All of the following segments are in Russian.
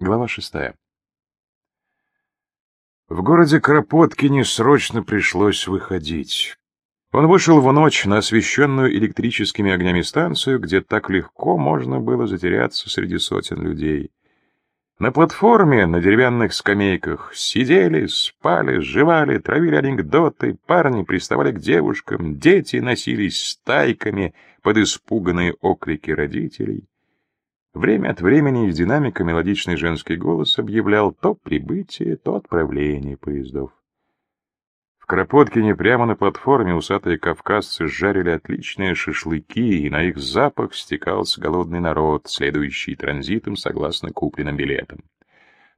Глава шестая. В городе Кропоткине срочно пришлось выходить. Он вышел в ночь на освещенную электрическими огнями станцию, где так легко можно было затеряться среди сотен людей. На платформе, на деревянных скамейках, сидели, спали, жевали, травили анекдоты, парни приставали к девушкам, дети носились стайками под испуганные окрики родителей. Время от времени из динамика мелодичный женский голос объявлял то прибытие, то отправление поездов. В Кропоткине прямо на платформе усатые кавказцы жарили отличные шашлыки, и на их запах стекался голодный народ, следующий транзитом согласно купленным билетам.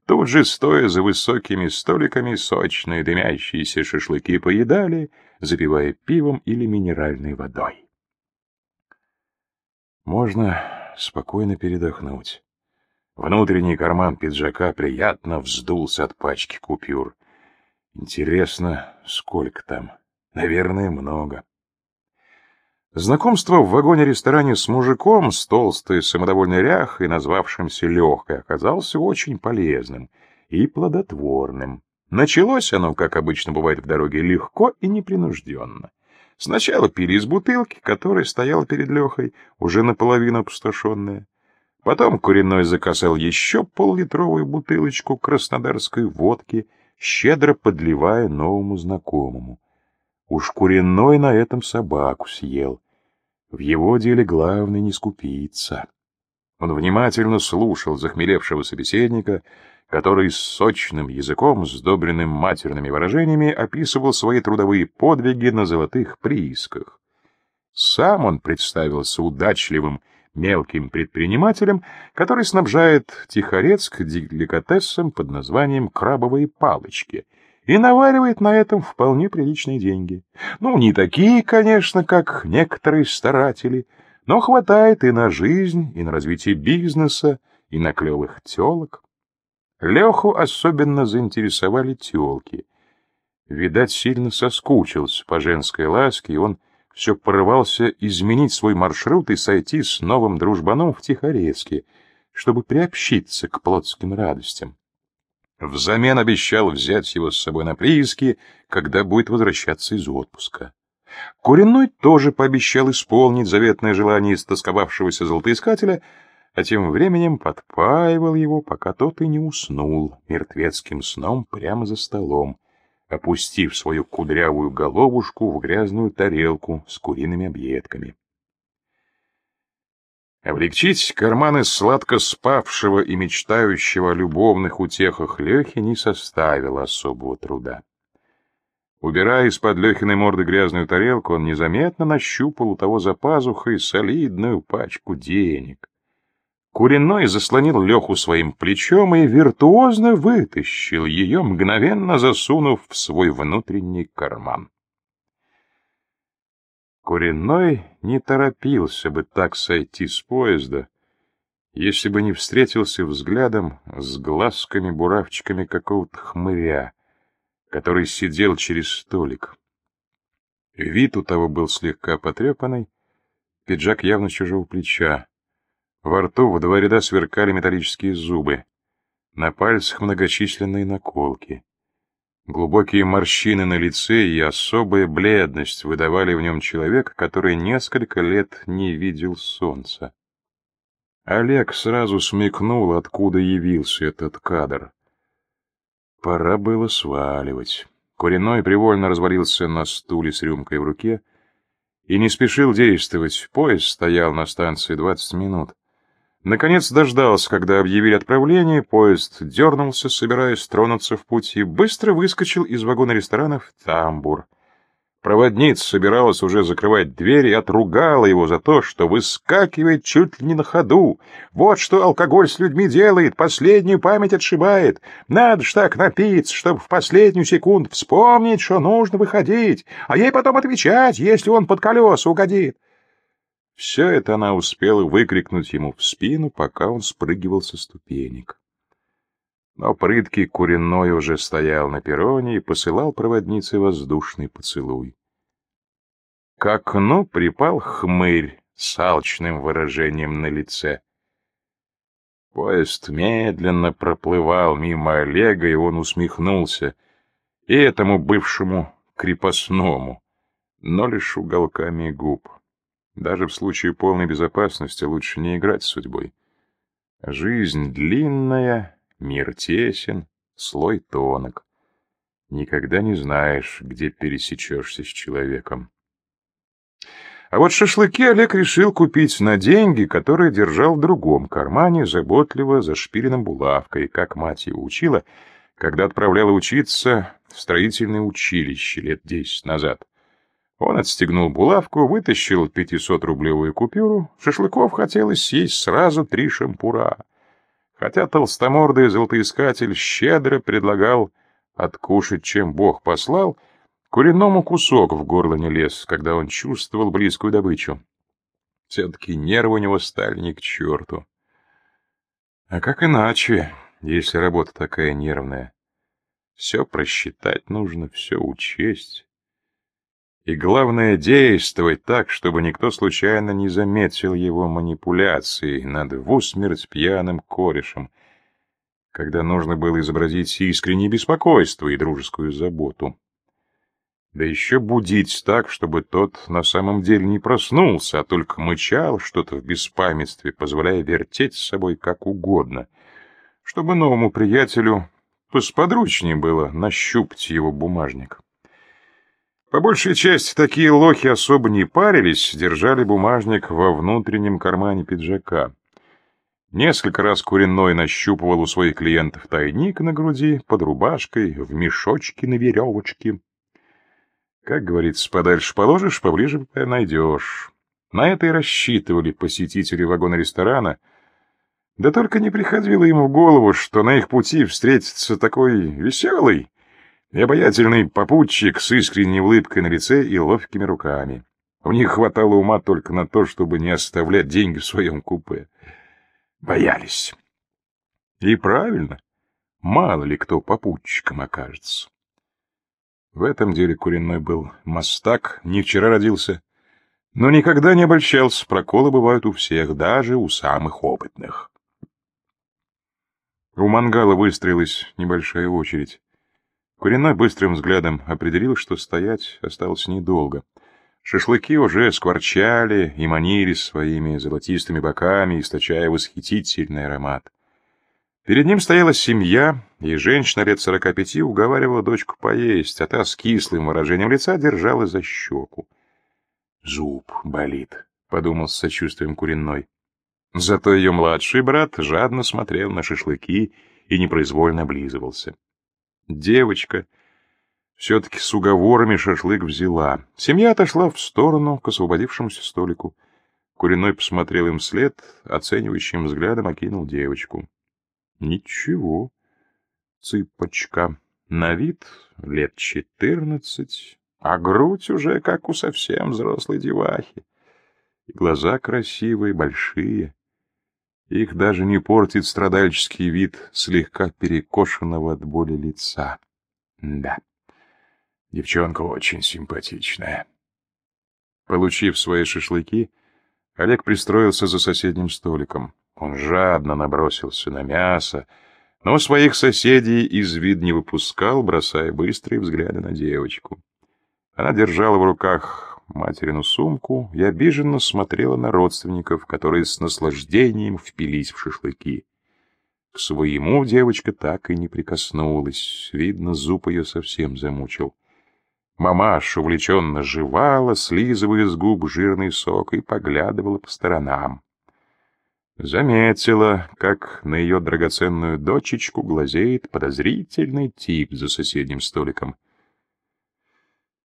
Тут же, стоя за высокими столиками, сочные дымящиеся шашлыки поедали, запивая пивом или минеральной водой. Можно спокойно передохнуть. Внутренний карман пиджака приятно вздулся от пачки купюр. Интересно, сколько там? Наверное, много. Знакомство в вагоне-ресторане с мужиком с толстой самодовольной ряхой, назвавшимся Легкой, оказался очень полезным и плодотворным. Началось оно, как обычно бывает в дороге, легко и непринужденно. Сначала пили из бутылки, которая стояла перед Лехой, уже наполовину опустошенная. Потом Куриной заказал еще поллитровую бутылочку краснодарской водки, щедро подливая новому знакомому. Уж Куриной на этом собаку съел. В его деле главное не скупиться. Он внимательно слушал захмелевшего собеседника, который с сочным языком, сдобренным матерными выражениями, описывал свои трудовые подвиги на золотых приисках. Сам он представился удачливым мелким предпринимателем, который снабжает Тихорецк деликатесом под названием «крабовые палочки» и наваривает на этом вполне приличные деньги. Ну, не такие, конечно, как некоторые старатели, но хватает и на жизнь, и на развитие бизнеса, и на клевых телок. Леху особенно заинтересовали телки. Видать, сильно соскучился по женской ласке, и он все порывался изменить свой маршрут и сойти с новым дружбаном в Тихорецке, чтобы приобщиться к плотским радостям. Взамен обещал взять его с собой на прииски, когда будет возвращаться из отпуска. Куриной тоже пообещал исполнить заветное желание истосковавшегося золотоискателя — а тем временем подпаивал его, пока тот и не уснул мертвецким сном прямо за столом, опустив свою кудрявую головушку в грязную тарелку с куриными объедками. Облегчить карманы сладко спавшего и мечтающего о любовных утехах Лехи не составило особого труда. Убирая из-под Лехиной морды грязную тарелку, он незаметно нащупал у того за пазухой солидную пачку денег. Куриной заслонил Леху своим плечом и виртуозно вытащил ее, мгновенно засунув в свой внутренний карман. Куриной не торопился бы так сойти с поезда, если бы не встретился взглядом с глазками-буравчиками какого-то хмыря, который сидел через столик. Вид у того был слегка потрепанный, пиджак явно чужого плеча. Во рту в два ряда сверкали металлические зубы. На пальцах многочисленные наколки. Глубокие морщины на лице и особая бледность выдавали в нем человека, который несколько лет не видел солнца. Олег сразу смекнул, откуда явился этот кадр. Пора было сваливать. Куриной привольно развалился на стуле с рюмкой в руке и не спешил действовать. Поезд стоял на станции двадцать минут. Наконец дождался, когда объявили отправление, поезд дернулся, собираясь тронуться в путь, и быстро выскочил из вагона ресторана в тамбур. Проводница собиралась уже закрывать дверь и отругала его за то, что выскакивает чуть ли не на ходу. Вот что алкоголь с людьми делает, последнюю память отшибает. Надо ж так напиться, чтобы в последнюю секунду вспомнить, что нужно выходить, а ей потом отвечать, если он под колеса угодит. Все это она успела выкрикнуть ему в спину, пока он спрыгивал со ступенек. Но прыткий куриной уже стоял на перроне и посылал проводнице воздушный поцелуй. К окну припал хмырь с алчным выражением на лице. Поезд медленно проплывал мимо Олега, и он усмехнулся. И этому бывшему крепостному, но лишь уголками губ. Даже в случае полной безопасности лучше не играть с судьбой. Жизнь длинная, мир тесен, слой тонок. Никогда не знаешь, где пересечешься с человеком. А вот шашлыки Олег решил купить на деньги, которые держал в другом кармане, заботливо зашпиленным булавкой, как мать его учила, когда отправляла учиться в строительное училище лет десять назад. Он отстегнул булавку, вытащил 500-рублевую купюру. Шашлыков хотелось съесть сразу три шампура. Хотя толстомордый золотоискатель щедро предлагал откушать, чем Бог послал, куриному кусок в горло не лез, когда он чувствовал близкую добычу. Все-таки нервы у него стали ни к черту. А как иначе, если работа такая нервная? Все просчитать нужно, все учесть. И главное, действовать так, чтобы никто случайно не заметил его манипуляции над в усмерть пьяным корешем, когда нужно было изобразить искреннее беспокойство и дружескую заботу. Да еще будить так, чтобы тот на самом деле не проснулся, а только мычал что-то в беспамятстве, позволяя вертеть с собой как угодно, чтобы новому приятелю посподручнее было нащупать его бумажник. По большей части такие лохи особо не парились, держали бумажник во внутреннем кармане пиджака. Несколько раз Куриной нащупывал у своих клиентов тайник на груди, под рубашкой, в мешочке на веревочке. Как говорится, подальше положишь, поближе найдешь. На это и рассчитывали посетители вагона-ресторана. Да только не приходило ему в голову, что на их пути встретится такой веселый, и обаятельный попутчик с искренней улыбкой на лице и ловкими руками. У них хватало ума только на то, чтобы не оставлять деньги в своем купе. Боялись. И правильно. Мало ли кто попутчиком окажется. В этом деле Куриной был мастак, не вчера родился, но никогда не обольщался, проколы бывают у всех, даже у самых опытных. У мангала выстроилась небольшая очередь. Куриной быстрым взглядом определил, что стоять осталось недолго. Шашлыки уже скворчали и манили своими золотистыми боками, источая восхитительный аромат. Перед ним стояла семья, и женщина лет сорока пяти уговаривала дочку поесть, а та с кислым выражением лица держала за щеку. «Зуб болит», — подумал с сочувствием Куриной. Зато ее младший брат жадно смотрел на шашлыки и непроизвольно облизывался. Девочка все-таки с уговорами шашлык взяла. Семья отошла в сторону к освободившемуся столику. Куриной посмотрел им вслед, оценивающим взглядом окинул девочку. Ничего, цыпочка. На вид лет четырнадцать, а грудь уже как у совсем взрослой девахи. И глаза красивые, большие. Их даже не портит страдальческий вид слегка перекошенного от боли лица. Да, девчонка очень симпатичная. Получив свои шашлыки, Олег пристроился за соседним столиком. Он жадно набросился на мясо, но своих соседей из вид не выпускал, бросая быстрые взгляды на девочку. Она держала в руках материну сумку и обиженно смотрела на родственников, которые с наслаждением впились в шашлыки. К своему девочка так и не прикоснулась, видно, зуб ее совсем замучил. Мамаша увлеченно жевала, слизывая с губ жирный сок, и поглядывала по сторонам. Заметила, как на ее драгоценную дочечку глазеет подозрительный тип за соседним столиком.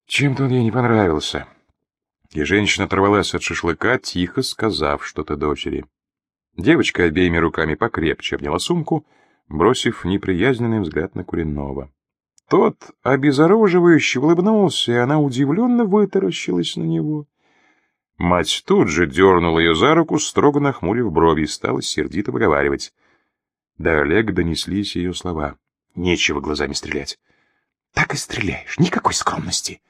Чем-то он ей не понравился и женщина оторвалась от шашлыка, тихо сказав что-то дочери. Девочка обеими руками покрепче обняла сумку, бросив неприязненный взгляд на Куренного. Тот обезоруживающе улыбнулся, и она удивленно вытаращилась на него. Мать тут же дернула ее за руку, строго нахмурив брови, и стала сердито выговаривать. До Олега донеслись ее слова. «Нечего глазами стрелять». «Так и стреляешь, никакой скромности».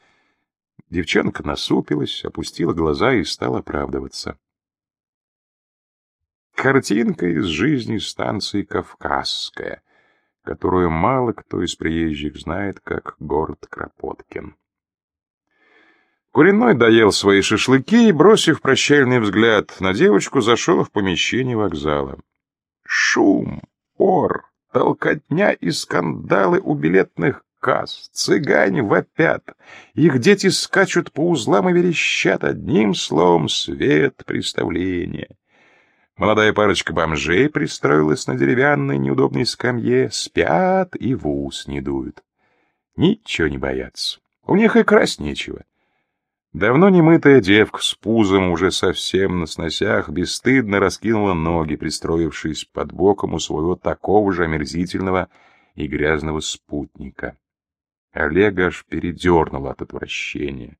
Девчонка насупилась, опустила глаза и стала оправдываться. Картинка из жизни станции Кавказская, которую мало кто из приезжих знает как город Кропоткин. Куриной доел свои шашлыки и, бросив прощальный взгляд на девочку, зашел в помещение вокзала. Шум, ор, толкотня и скандалы у билетных касс, цыгане вопят, их дети скачут по узлам и верещат одним словом свет представления. Молодая парочка бомжей пристроилась на деревянной неудобной скамье, спят и в ус не дуют. Ничего не боятся, у них и красть нечего. Давно немытая девка с пузом уже совсем на сносях бесстыдно раскинула ноги, пристроившись под боком у своего такого же омерзительного и грязного спутника. Олега аж передернуло от отвращения.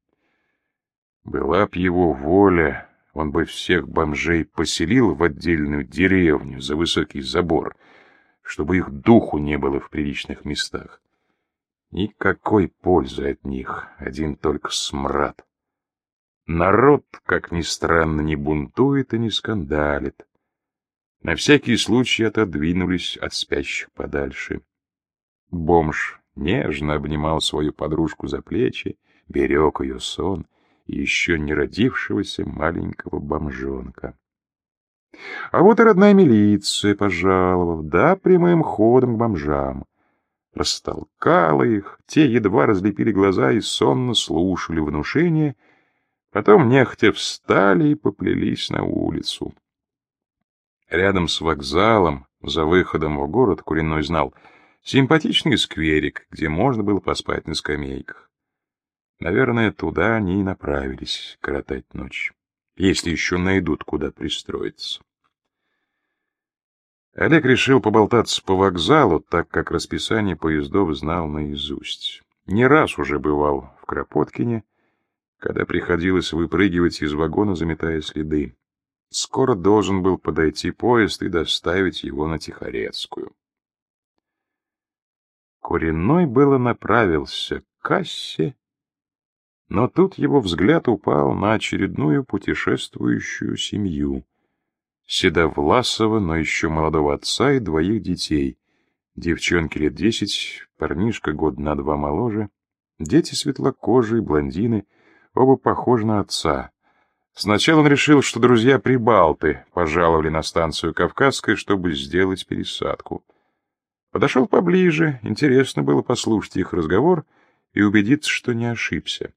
Была б его воля, он бы всех бомжей поселил в отдельную деревню за высокий забор, чтобы их духу не было в приличных местах. Никакой пользы от них, один только смрад. Народ, как ни странно, не бунтует и не скандалит. На всякий случай отодвинулись от спящих подальше. Бомж нежно обнимал свою подружку за плечи, берег ее сон и еще не родившегося маленького бомжонка. А вот и родная милиция пожаловала, да, прямым ходом к бомжам. Растолкала их, те едва разлепили глаза и сонно слушали внушение — Потом нехотя встали и поплелись на улицу. Рядом с вокзалом, за выходом в город, Куриной знал, симпатичный скверик, где можно было поспать на скамейках. Наверное, туда они и направились коротать ночь, если еще найдут, куда пристроиться. Олег решил поболтаться по вокзалу, так как расписание поездов знал наизусть. Не раз уже бывал в Кропоткине, когда приходилось выпрыгивать из вагона, заметая следы. Скоро должен был подойти поезд и доставить его на Тихорецкую. Коренной было направился к кассе, но тут его взгляд упал на очередную путешествующую семью. Седовласого, но еще молодого отца и двоих детей. Девчонки лет десять, парнишка год на два моложе, дети светлокожие, блондины — оба похожи на отца. Сначала он решил, что друзья прибалты пожаловали на станцию Кавказской, чтобы сделать пересадку. Подошел поближе, интересно было послушать их разговор и убедиться, что не ошибся.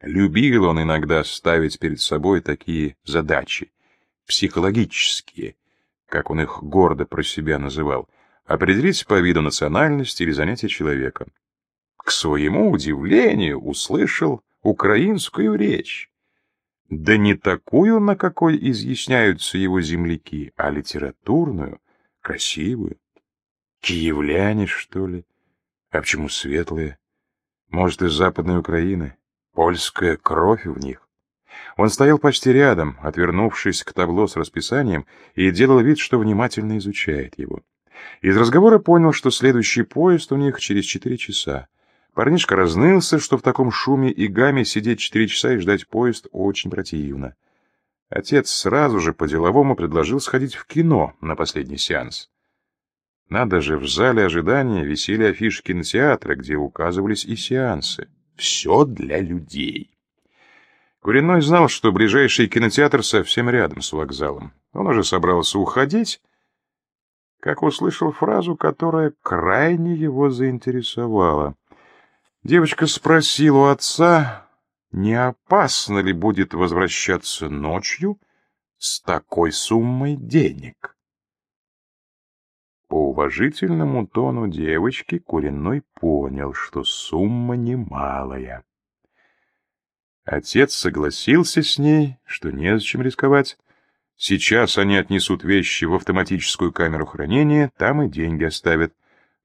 Любил он иногда ставить перед собой такие задачи, психологические, как он их гордо про себя называл, определить по виду национальности или занятия человека. К своему удивлению услышал украинскую речь. Да не такую, на какой изъясняются его земляки, а литературную, красивую. Киевляне, что ли? А почему светлые? Может, из Западной Украины? Польская кровь в них? Он стоял почти рядом, отвернувшись к табло с расписанием, и делал вид, что внимательно изучает его. Из разговора понял, что следующий поезд у них через четыре часа. Парнишка разнылся, что в таком шуме и гаме сидеть четыре часа и ждать поезд очень противно. Отец сразу же по-деловому предложил сходить в кино на последний сеанс. Надо же, в зале ожидания висели афиши кинотеатра, где указывались и сеансы. Все для людей. Куриной знал, что ближайший кинотеатр совсем рядом с вокзалом. Он уже собрался уходить, как услышал фразу, которая крайне его заинтересовала. Девочка спросила у отца, не опасно ли будет возвращаться ночью с такой суммой денег. По уважительному тону девочки Куриной понял, что сумма немалая. Отец согласился с ней, что незачем рисковать. Сейчас они отнесут вещи в автоматическую камеру хранения, там и деньги оставят.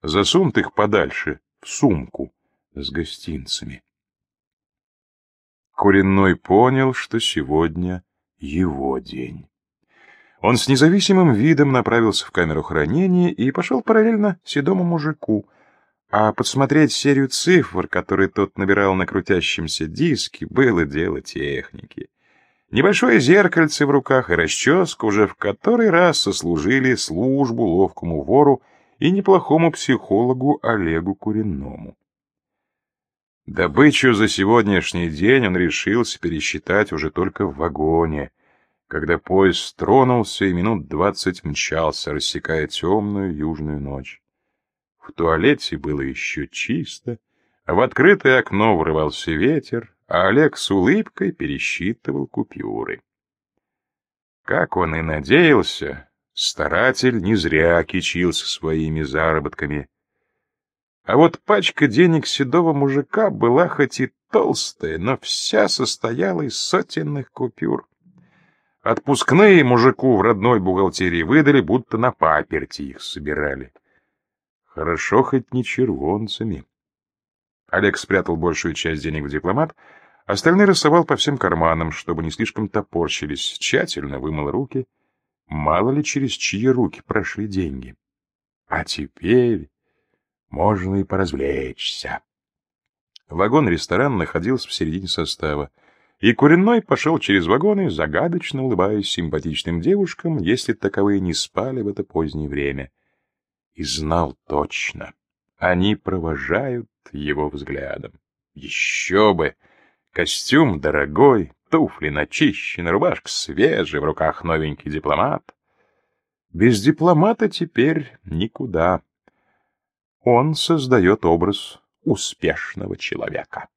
Засунут их подальше, в сумку с гостинцами. Куриной понял, что сегодня его день. Он с независимым видом направился в камеру хранения и пошел параллельно седому мужику, а подсмотреть серию цифр, которые тот набирал на крутящемся диске, было дело техники. Небольшое зеркальце в руках и расческа уже в который раз сослужили службу ловкому вору и неплохому психологу Олегу Куренному. Добычу за сегодняшний день он решился пересчитать уже только в вагоне, когда поезд тронулся и минут двадцать мчался, рассекая темную южную ночь. В туалете было еще чисто, а в открытое окно врывался ветер, а Олег с улыбкой пересчитывал купюры. Как он и надеялся, старатель не зря кичился своими заработками — а вот пачка денег седого мужика была хоть и толстая, но вся состояла из сотенных купюр. Отпускные мужику в родной бухгалтерии выдали, будто на паперти их собирали. Хорошо хоть не червонцами. Олег спрятал большую часть денег в дипломат, остальные рассовал по всем карманам, чтобы не слишком топорщились, тщательно вымыл руки. Мало ли через чьи руки прошли деньги. А теперь можно и поразвлечься. Вагон-ресторан находился в середине состава, и Куренной пошел через вагоны, загадочно улыбаясь симпатичным девушкам, если таковые не спали в это позднее время. И знал точно, они провожают его взглядом. Еще бы! Костюм дорогой, туфли начищены, рубашка свежая, в руках новенький дипломат. Без дипломата теперь никуда он создает образ успешного человека.